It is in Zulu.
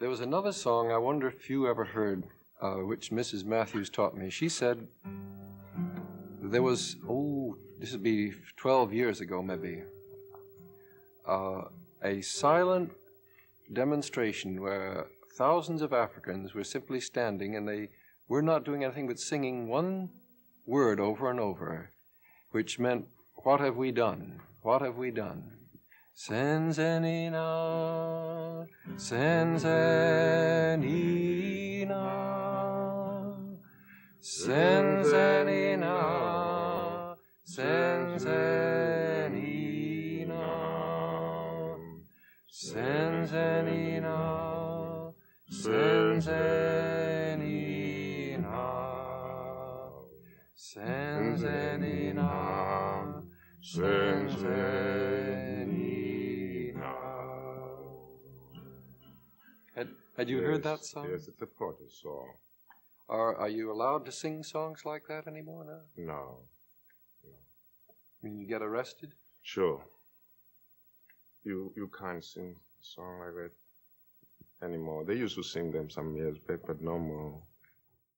There was another song I wonder if you ever heard, uh, which Mrs. Matthews taught me. She said there was, oh, this would be 12 years ago, maybe, uh, a silent demonstration where thousands of Africans were simply standing and they were not doing anything but singing one word over and over, which meant, What have we done? What have we done? Senzenina, Senzenina, Senzenina, Senzenina, Senzenina, Senzenina, Senzenina, Senzenina. Had, had you heard that song? Yes, it's a protest song. Are, are you allowed to sing songs like that anymore now? No. I mean, you get arrested? Sure. You you can't sing a song like that anymore. They used to sing them some years back, but no more.